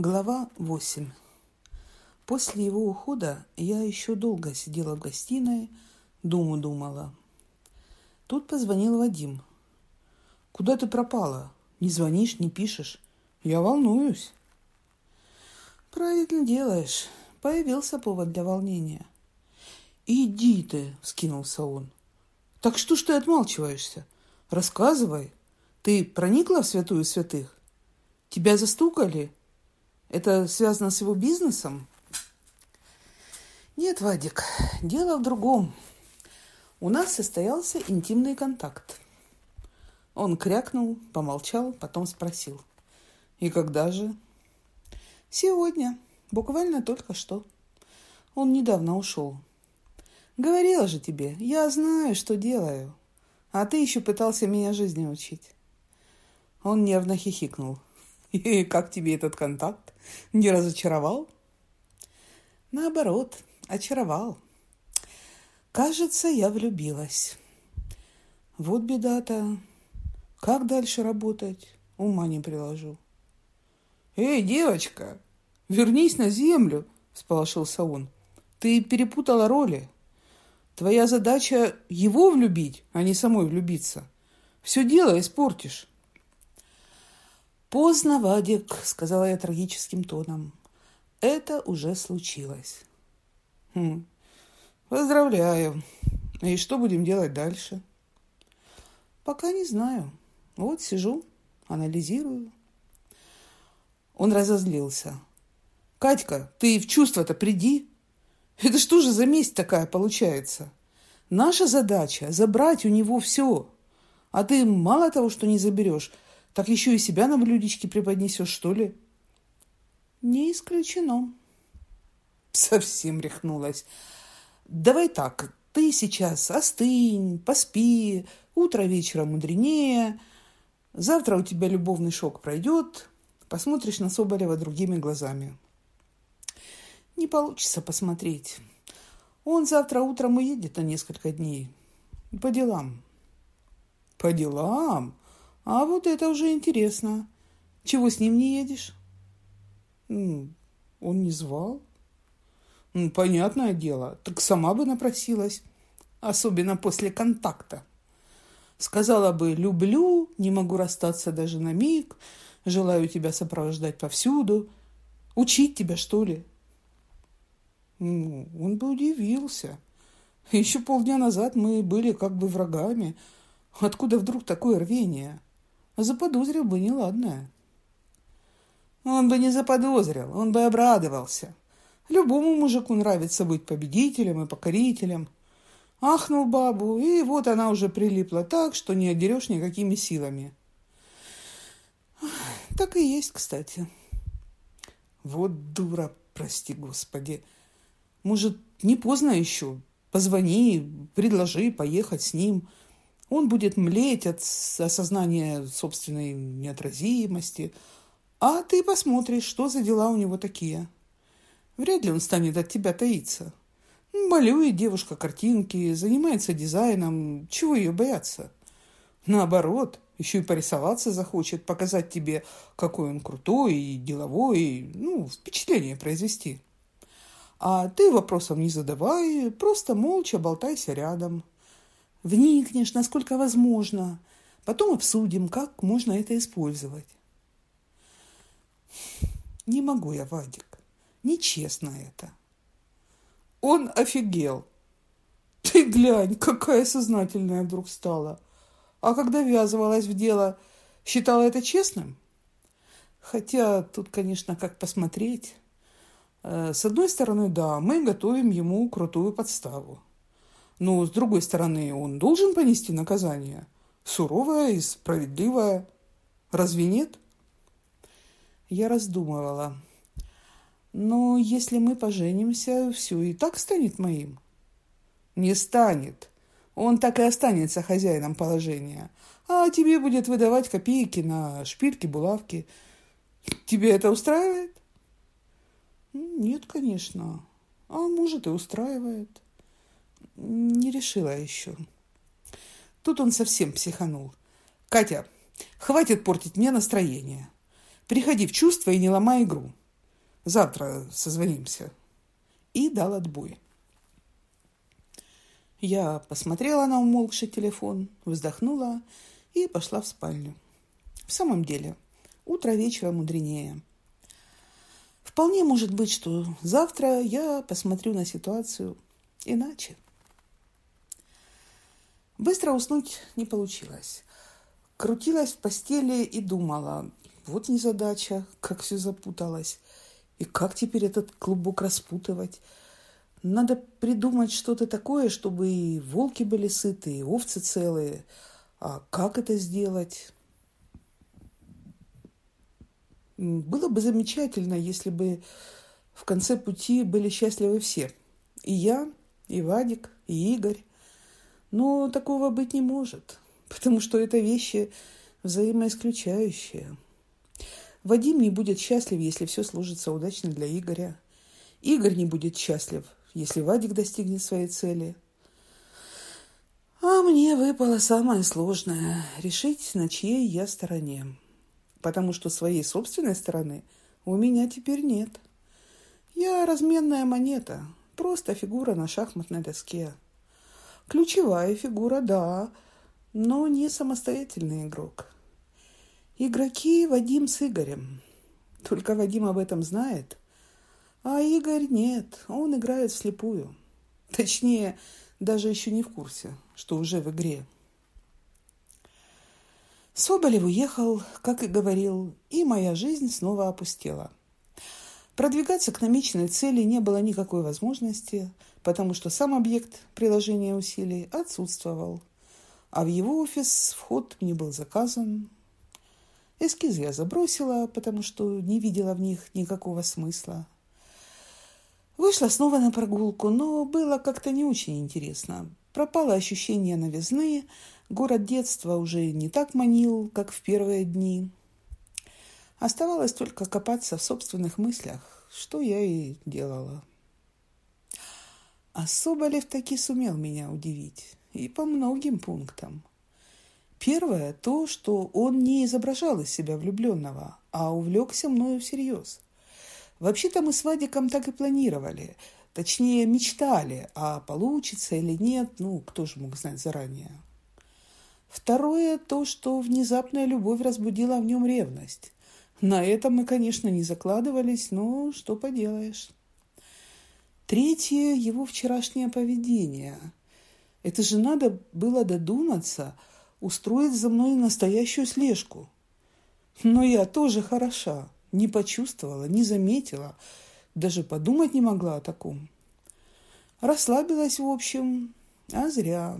Глава 8. После его ухода я еще долго сидела в гостиной, думу думала. Тут позвонил Вадим. «Куда ты пропала? Не звонишь, не пишешь. Я волнуюсь». «Правильно делаешь. Появился повод для волнения». «Иди ты!» – вскинулся он. «Так что ж ты отмалчиваешься? Рассказывай. Ты проникла в святую святых? Тебя застукали?» Это связано с его бизнесом? Нет, Вадик, дело в другом. У нас состоялся интимный контакт. Он крякнул, помолчал, потом спросил. И когда же? Сегодня, буквально только что. Он недавно ушел. Говорила же тебе, я знаю, что делаю. А ты еще пытался меня жизни учить. Он нервно хихикнул. И как тебе этот контакт? Не разочаровал? Наоборот, очаровал. Кажется, я влюбилась. Вот беда-то. Как дальше работать? Ума не приложу. Эй, девочка, вернись на землю, сполошился он. Ты перепутала роли. Твоя задача его влюбить, а не самой влюбиться. Все дело испортишь. «Поздно, Вадик», — сказала я трагическим тоном. «Это уже случилось». «Хм, поздравляю. И что будем делать дальше?» «Пока не знаю. Вот сижу, анализирую». Он разозлился. «Катька, ты в чувство-то приди. Это что же за месть такая получается? Наша задача – забрать у него все. А ты мало того, что не заберешь – так еще и себя на блюдечке преподнесешь, что ли? Не исключено. Совсем рехнулась. Давай так, ты сейчас остынь, поспи, утро вечера мудренее. Завтра у тебя любовный шок пройдет, посмотришь на Соболева другими глазами. Не получится посмотреть. Он завтра утром уедет на несколько дней. По делам. По делам? А вот это уже интересно. Чего с ним не едешь? Он не звал. Понятное дело, так сама бы напросилась, особенно после контакта. Сказала бы «люблю, не могу расстаться даже на миг, желаю тебя сопровождать повсюду, учить тебя, что ли?» Он бы удивился. Еще полдня назад мы были как бы врагами. Откуда вдруг такое рвение? Заподозрил бы неладное. Он бы не заподозрил, он бы обрадовался. Любому мужику нравится быть победителем и покорителем. Ахнул бабу, и вот она уже прилипла так, что не отдерешь никакими силами. Так и есть, кстати. Вот дура, прости господи. Может, не поздно еще? Позвони, предложи поехать с ним – он будет млеть от осознания собственной неотразимости, а ты посмотришь, что за дела у него такие. Вряд ли он станет от тебя таиться. Малюет девушка картинки, занимается дизайном. Чего ее бояться? Наоборот, еще и порисоваться захочет, показать тебе, какой он крутой и деловой, и, ну, впечатление произвести. А ты вопросов не задавай, просто молча болтайся рядом – Вникнешь, насколько возможно. Потом обсудим, как можно это использовать. Не могу я, Вадик. Нечестно это. Он офигел. Ты глянь, какая сознательная вдруг стала. А когда ввязывалась в дело, считала это честным? Хотя тут, конечно, как посмотреть. Э, с одной стороны, да, мы готовим ему крутую подставу. Но, с другой стороны, он должен понести наказание. Суровое и справедливое. Разве нет? Я раздумывала. Но если мы поженимся, все и так станет моим. Не станет. Он так и останется хозяином положения. А тебе будет выдавать копейки на шпильки, булавки. Тебе это устраивает? Нет, конечно. А может и устраивает. Не решила еще. Тут он совсем психанул. «Катя, хватит портить мне настроение. Приходи в чувство и не ломай игру. Завтра созвонимся. И дал отбой. Я посмотрела на умолкший телефон, вздохнула и пошла в спальню. В самом деле, утро вечера мудренее. Вполне может быть, что завтра я посмотрю на ситуацию иначе. Быстро уснуть не получилось. Крутилась в постели и думала, вот незадача, как все запуталось. И как теперь этот клубок распутывать? Надо придумать что-то такое, чтобы и волки были сыты, и овцы целые. А как это сделать? Было бы замечательно, если бы в конце пути были счастливы все. И я, и Вадик, и Игорь. Но такого быть не может, потому что это вещи взаимоисключающие. Вадим не будет счастлив, если все сложится удачно для Игоря. Игорь не будет счастлив, если Вадик достигнет своей цели. А мне выпало самое сложное – решить, на чьей я стороне. Потому что своей собственной стороны у меня теперь нет. Я разменная монета, просто фигура на шахматной доске. Ключевая фигура, да, но не самостоятельный игрок. Игроки Вадим с Игорем. Только Вадим об этом знает. А Игорь нет, он играет вслепую. Точнее, даже еще не в курсе, что уже в игре. Соболев уехал, как и говорил, и моя жизнь снова опустела. Продвигаться к намеченной цели не было никакой возможности, потому что сам объект приложения усилий отсутствовал, а в его офис вход мне был заказан. Эскизы я забросила, потому что не видела в них никакого смысла. Вышла снова на прогулку, но было как-то не очень интересно. Пропало ощущение новизны, город детства уже не так манил, как в первые дни. Оставалось только копаться в собственных мыслях, что я и делала. А Соболев таки сумел меня удивить. И по многим пунктам. Первое – то, что он не изображал из себя влюбленного, а увлекся мною всерьез. Вообще-то мы с Вадиком так и планировали. Точнее, мечтали, а получится или нет, ну, кто же мог знать заранее. Второе – то, что внезапная любовь разбудила в нем ревность. На этом мы, конечно, не закладывались, но что поделаешь. Третье – его вчерашнее поведение. Это же надо было додуматься, устроить за мной настоящую слежку. Но я тоже хороша, не почувствовала, не заметила, даже подумать не могла о таком. Расслабилась, в общем, а зря.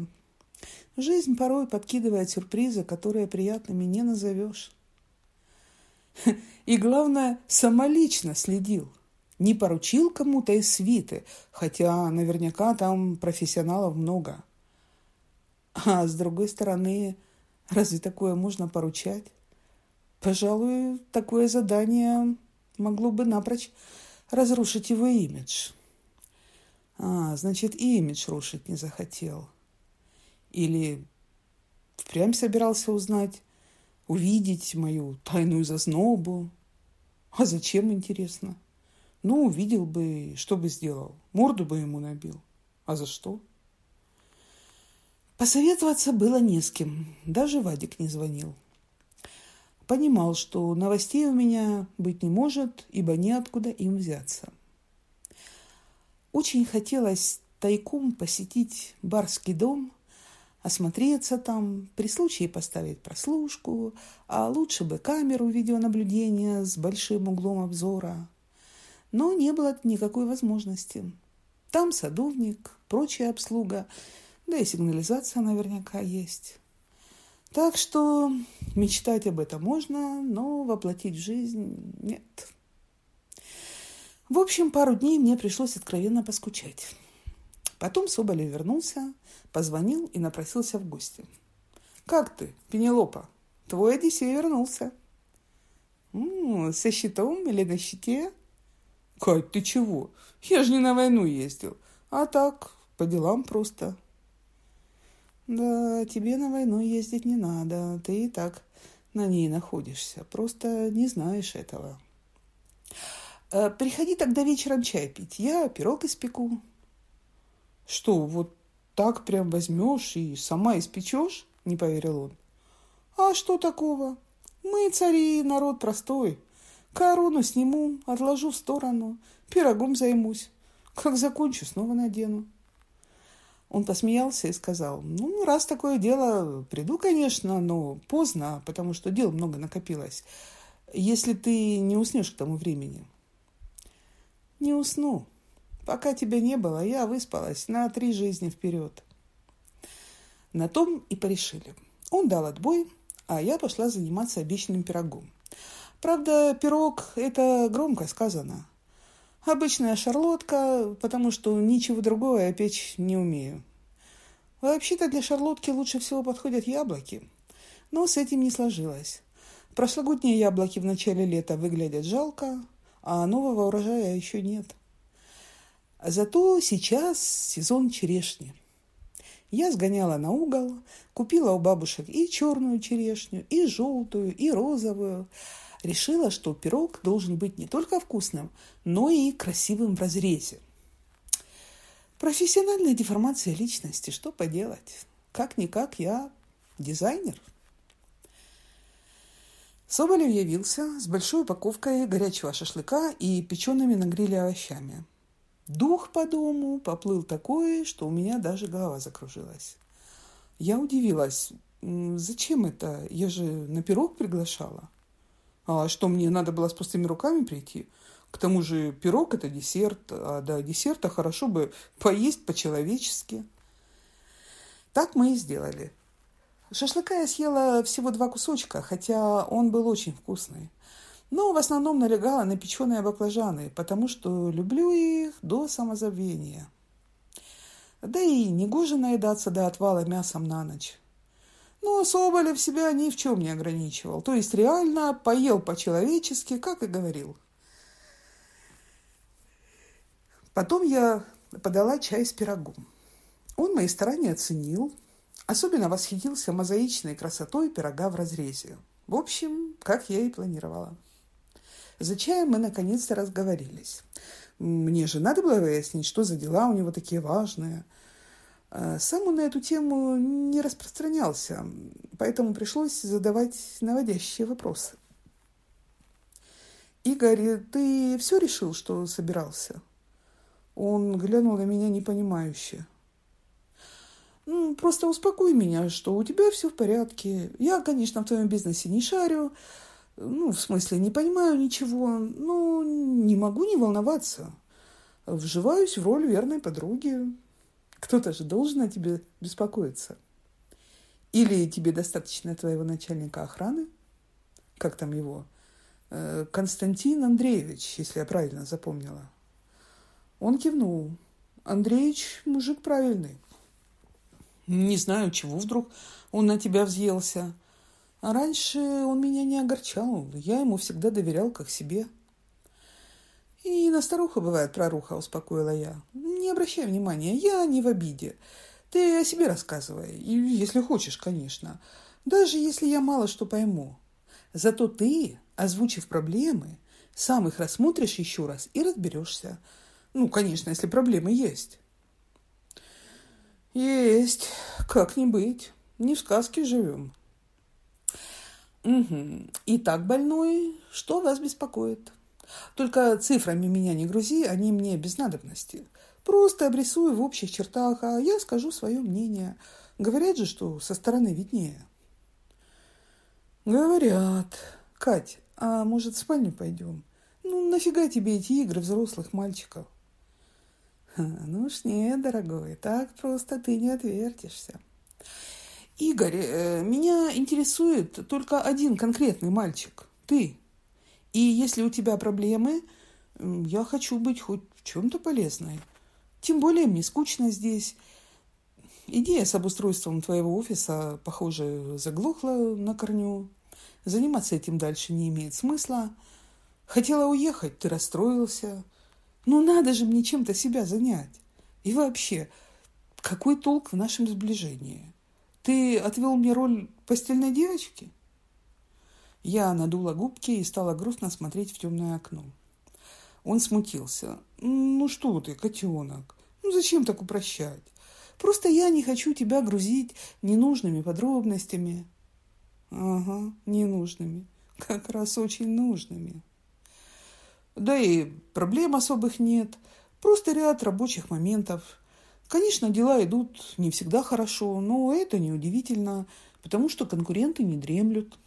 Жизнь порой подкидывает сюрпризы, которые приятными не назовешь. И главное, самолично следил. Не поручил кому-то из свиты, хотя наверняка там профессионалов много. А с другой стороны, разве такое можно поручать? Пожалуй, такое задание могло бы напрочь разрушить его имидж. А, значит, и имидж рушить не захотел. Или впрямь собирался узнать, увидеть мою тайную зазнобу. А зачем, интересно? Ну, увидел бы, что бы сделал? Морду бы ему набил. А за что? Посоветоваться было не с кем. Даже Вадик не звонил. Понимал, что новостей у меня быть не может, ибо неоткуда им взяться. Очень хотелось тайком посетить барский дом осмотреться там, при случае поставить прослушку, а лучше бы камеру видеонаблюдения с большим углом обзора. Но не было никакой возможности. Там садовник, прочая обслуга, да и сигнализация наверняка есть. Так что мечтать об этом можно, но воплотить в жизнь нет. В общем, пару дней мне пришлось откровенно поскучать. Потом Соболев вернулся, позвонил и напросился в гости. «Как ты, Пенелопа? Твой Одиссей вернулся». «М-м, «Со щитом или на щите?» «Кать, ты чего? Я же не на войну ездил, а так, по делам просто». «Да, тебе на войну ездить не надо, ты и так на ней находишься, просто не знаешь этого». Э, приходи тогда вечером чай пить, я пирог испеку. Что, вот так прям возьмешь и сама испечешь? Не поверил он. А что такого? Мы цари, народ простой. Корону сниму, отложу в сторону, пирогом займусь. Как закончу, снова надену. Он посмеялся и сказал, ну, раз такое дело, приду, конечно, но поздно, потому что дел много накопилось, если ты не уснешь к тому времени. Не усну. Пока тебя не было, я выспалась на три жизни вперед. На том и порешили. Он дал отбой, а я пошла заниматься обещанным пирогом. Правда, пирог – это громко сказано. Обычная шарлотка, потому что ничего другого я печь не умею. Вообще-то для шарлотки лучше всего подходят яблоки. Но с этим не сложилось. Прошлогодние яблоки в начале лета выглядят жалко, а нового урожая еще нет. Зато сейчас сезон черешни. Я сгоняла на угол, купила у бабушек и черную черешню, и желтую, и розовую – решила, что пирог должен быть не только вкусным, но и красивым в разрезе. Профессиональная деформация личности, что поделать? Как-никак я дизайнер. Соболев явился с большой упаковкой горячего шашлыка и печеными на гриле овощами. Дух по дому поплыл такой, что у меня даже голова закружилась. Я удивилась, зачем это? Я же на пирог приглашала. А что, мне надо было с пустыми руками прийти? К тому же пирог – это десерт, а до десерта хорошо бы поесть по-человечески. Так мы и сделали. Шашлыка я съела всего два кусочка, хотя он был очень вкусный. Но в основном налегала на печеные баклажаны, потому что люблю их до самозабвения. Да и негоже наедаться до отвала мясом на ночь. Но Соболев себя ни в чем не ограничивал. То есть реально поел по-человечески, как и говорил. Потом я подала чай с пирогом. Он мои старания оценил, особенно восхитился мозаичной красотой пирога в разрезе. В общем, как я и планировала. За чаем мы наконец-то разговорились. Мне же надо было выяснить, что за дела у него такие важные – а, сам он на эту тему не распространялся, поэтому пришлось задавать наводящие вопросы. «Игорь, ты все решил, что собирался?» Он глянул на меня непонимающе. «Ну, просто успокой меня, что у тебя все в порядке. Я, конечно, в твоем бизнесе не шарю, ну, в смысле, не понимаю ничего, но не могу не волноваться. Вживаюсь в роль верной подруги, кто-то же должен о тебе беспокоиться. Или тебе достаточно твоего начальника охраны, как там его, э, Константин Андреевич, если я правильно запомнила. Он кивнул. Андреевич мужик правильный. Не знаю, чего вдруг он на тебя взъелся. А раньше он меня не огорчал. Я ему всегда доверял как себе. И на старуха бывает проруха, успокоила я. Не обращай внимания, я не в обиде. Ты о себе рассказывай, и если хочешь, конечно. Даже если я мало что пойму. Зато ты, озвучив проблемы, сам их рассмотришь еще раз и разберешься. Ну, конечно, если проблемы есть. Есть. Как не быть. Не в сказке живем. Угу. Итак, больной, что вас беспокоит? Только цифрами меня не грузи, они мне без надобности. Просто обрисую в общих чертах, а я скажу свое мнение. Говорят же, что со стороны виднее. Говорят. Кать, а может в спальню пойдем? Ну, нафига тебе эти игры взрослых мальчиков? Ну уж нет, дорогой, так просто ты не отвертишься. Игорь, э, меня интересует только один конкретный мальчик. Ты. И если у тебя проблемы, я хочу быть хоть в чем-то полезной. Тем более мне скучно здесь. Идея с обустройством твоего офиса, похоже, заглохла на корню. Заниматься этим дальше не имеет смысла. Хотела уехать, ты расстроился. Ну, надо же мне чем-то себя занять. И вообще, какой толк в нашем сближении? Ты отвел мне роль постельной девочки? Я надула губки и стала грустно смотреть в темное окно. Он смутился. «Ну что ты, котенок, ну зачем так упрощать? Просто я не хочу тебя грузить ненужными подробностями». «Ага, ненужными. Как раз очень нужными». Да и проблем особых нет. Просто ряд рабочих моментов. Конечно, дела идут не всегда хорошо, но это неудивительно, потому что конкуренты не дремлют.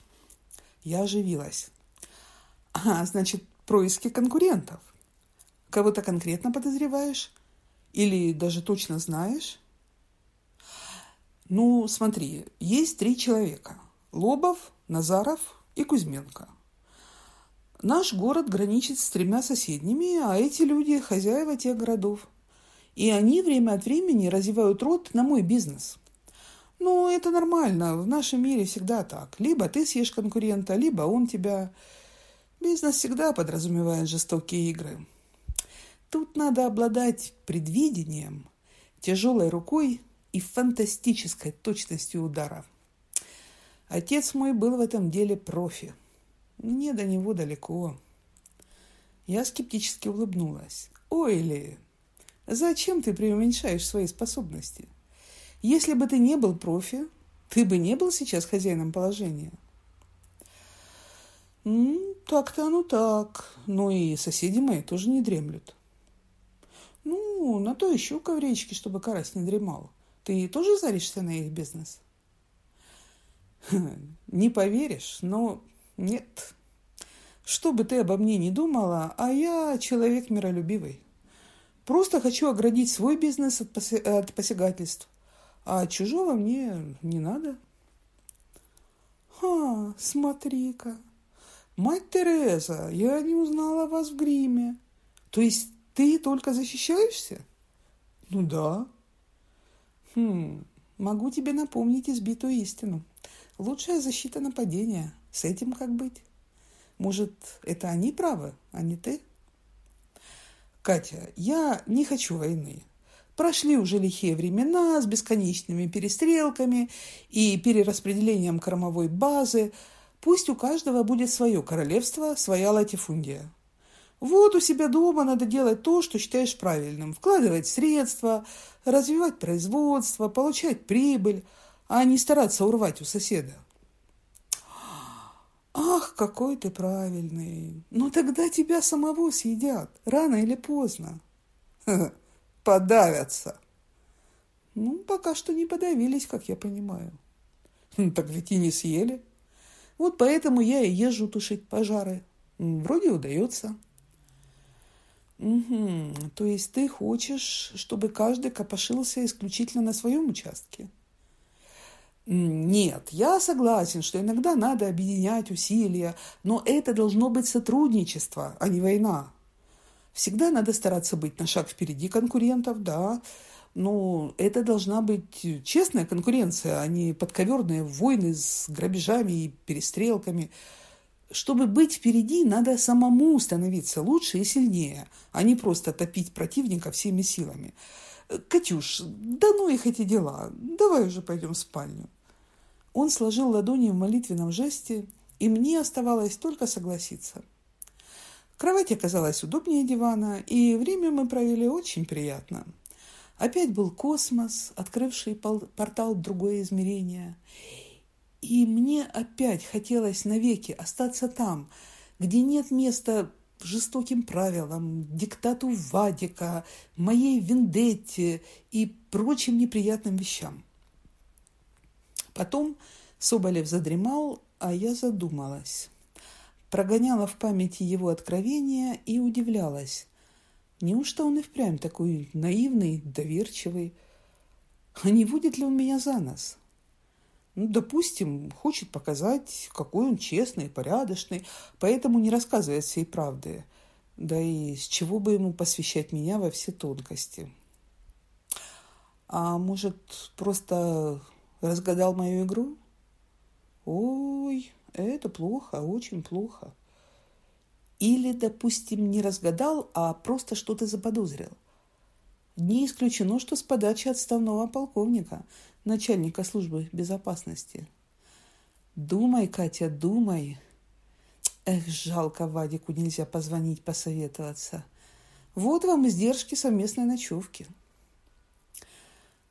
Я оживилась. А, значит, происки конкурентов. Кого-то конкретно подозреваешь? Или даже точно знаешь? Ну, смотри, есть три человека. Лобов, Назаров и Кузьменко – Наш город граничит с тремя соседними, а эти люди – хозяева тех городов. И они время от времени развивают рот на мой бизнес. Ну, это нормально, в нашем мире всегда так. Либо ты съешь конкурента, либо он тебя. Бизнес всегда подразумевает жестокие игры. Тут надо обладать предвидением, тяжелой рукой и фантастической точностью удара. Отец мой был в этом деле профи – мне до него далеко. Я скептически улыбнулась. «Ой, Ли, зачем ты преуменьшаешь свои способности? Если бы ты не был профи, ты бы не был сейчас хозяином положения». «Так-то оно так. Но и соседи мои тоже не дремлют». «Ну, на то еще коврички, чтобы карась не дремал. Ты тоже заришься на их бизнес?» «Не поверишь, но нет. Что бы ты обо мне не думала, а я человек миролюбивый. Просто хочу оградить свой бизнес от, посягательств, а чужого мне не надо. А, смотри-ка. Мать Тереза, я не узнала вас в гриме. То есть ты только защищаешься? Ну да. Хм, могу тебе напомнить избитую истину. Лучшая защита нападения – с этим как быть? Может, это они правы, а не ты? Катя, я не хочу войны. Прошли уже лихие времена с бесконечными перестрелками и перераспределением кормовой базы. Пусть у каждого будет свое королевство, своя латифундия. Вот у себя дома надо делать то, что считаешь правильным. Вкладывать средства, развивать производство, получать прибыль, а не стараться урвать у соседа. Какой ты правильный. Ну тогда тебя самого съедят, рано или поздно. Подавятся. Ну, пока что не подавились, как я понимаю. Так ведь и не съели. Вот поэтому я и езжу тушить пожары. Вроде удается. Угу. То есть ты хочешь, чтобы каждый копошился исключительно на своем участке? Нет, я согласен, что иногда надо объединять усилия, но это должно быть сотрудничество, а не война. Всегда надо стараться быть на шаг впереди конкурентов, да, но это должна быть честная конкуренция, а не подковерные войны с грабежами и перестрелками. Чтобы быть впереди, надо самому становиться лучше и сильнее, а не просто топить противника всеми силами. «Катюш, да ну их эти дела, давай уже пойдем в спальню». Он сложил ладони в молитвенном жесте, и мне оставалось только согласиться. Кровать оказалась удобнее дивана, и время мы провели очень приятно. Опять был космос, открывший портал в другое измерение. И мне опять хотелось навеки остаться там, где нет места жестоким правилам, диктату Вадика, моей вендетте и прочим неприятным вещам. Потом Соболев задремал, а я задумалась. Прогоняла в памяти его откровения и удивлялась. Неужто он и впрямь такой наивный, доверчивый? А не будет ли он меня за нос? Ну, допустим, хочет показать, какой он честный, порядочный, поэтому не рассказывает всей правды. Да и с чего бы ему посвящать меня во все тонкости? А может, просто разгадал мою игру? Ой, это плохо, очень плохо. Или, допустим, не разгадал, а просто что-то заподозрил. Не исключено, что с подачи отставного полковника, начальника службы безопасности. Думай, Катя, думай. Эх, жалко, Вадику нельзя позвонить, посоветоваться. — Вот вам издержки совместной ночевки.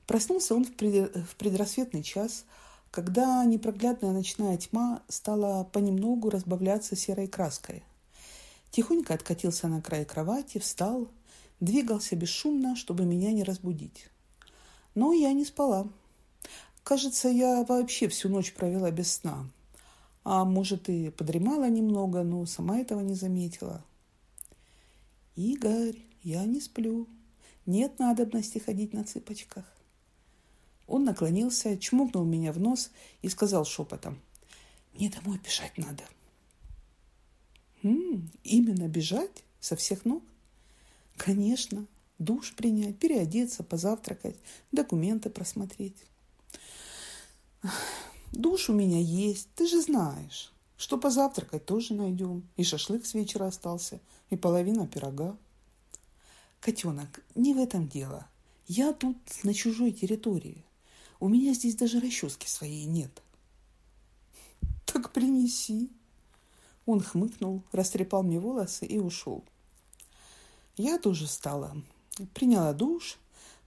Проснулся он в, в предрассветный час, когда непроглядная ночная тьма стала понемногу разбавляться серой краской. Тихонько откатился на край кровати, встал, двигался бесшумно, чтобы меня не разбудить. Но я не спала. Кажется, я вообще всю ночь провела без сна. А может, и подремала немного, но сама этого не заметила. «Игорь, я не сплю. Нет надобности ходить на цыпочках». Он наклонился, чмокнул меня в нос и сказал шепотом. «Мне домой бежать надо». «М-м, именно бежать? Со всех ног?» «Конечно. Душ принять, переодеться, позавтракать, документы просмотреть». «Душ у меня есть, ты же знаешь. Что позавтракать тоже найдем. И шашлык с вечера остался, и половина пирога». «Котенок, не в этом дело. Я тут на чужой территории. У меня здесь даже расчески своей нет. Так принеси. Он хмыкнул, растрепал мне волосы и ушел. Я тоже встала. Приняла душ,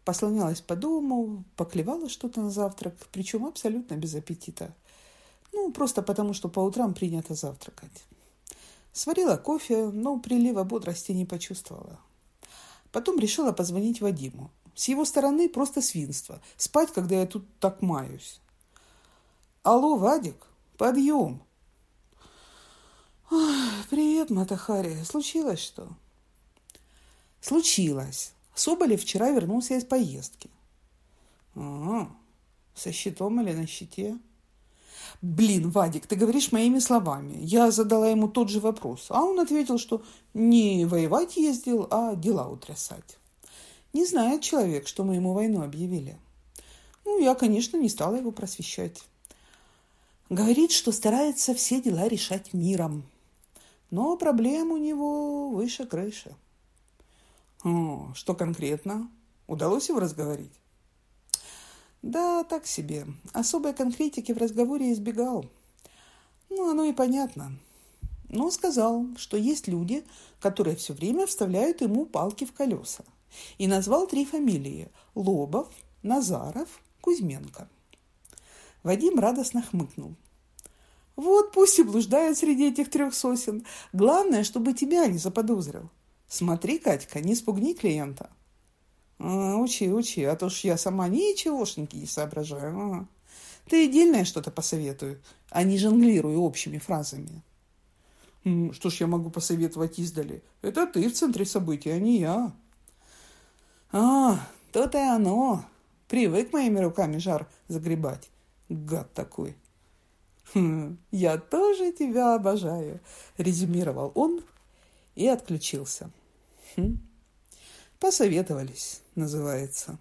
послонялась по дому, поклевала что-то на завтрак, причем абсолютно без аппетита. Ну, просто потому, что по утрам принято завтракать. Сварила кофе, но прилива бодрости не почувствовала. Потом решила позвонить Вадиму. С его стороны просто свинство. Спать, когда я тут так маюсь. Алло, Вадик, подъем. Привет, Матахари. Случилось что? Случилось. Соболев вчера вернулся из поездки. А, со щитом или на щите? Блин, Вадик, ты говоришь моими словами. Я задала ему тот же вопрос, а он ответил, что не воевать ездил, а дела утрясать. Не знает человек, что мы ему войну объявили. Ну, я, конечно, не стала его просвещать. Говорит, что старается все дела решать миром. Но проблем у него выше крыши. Что конкретно? Удалось его разговорить? Да, так себе. Особой конкретики в разговоре избегал. Ну, оно и понятно. Но сказал, что есть люди, которые все время вставляют ему палки в колеса и назвал три фамилии – Лобов, Назаров, Кузьменко. Вадим радостно хмыкнул. «Вот пусть и блуждает среди этих трех сосен. Главное, чтобы тебя не заподозрил. Смотри, Катька, не спугни клиента». А, «Учи, учи, а то ж я сама ничегошеньки не соображаю. Ага. Ты отдельное что-то посоветую, а не жонглирую общими фразами». «Что ж я могу посоветовать издали? Это ты в центре событий, а не я». А, то-то и оно. Привык моими руками жар загребать. Гад такой. Хм, я тоже тебя обожаю, резюмировал он и отключился. Хм. Посоветовались, называется.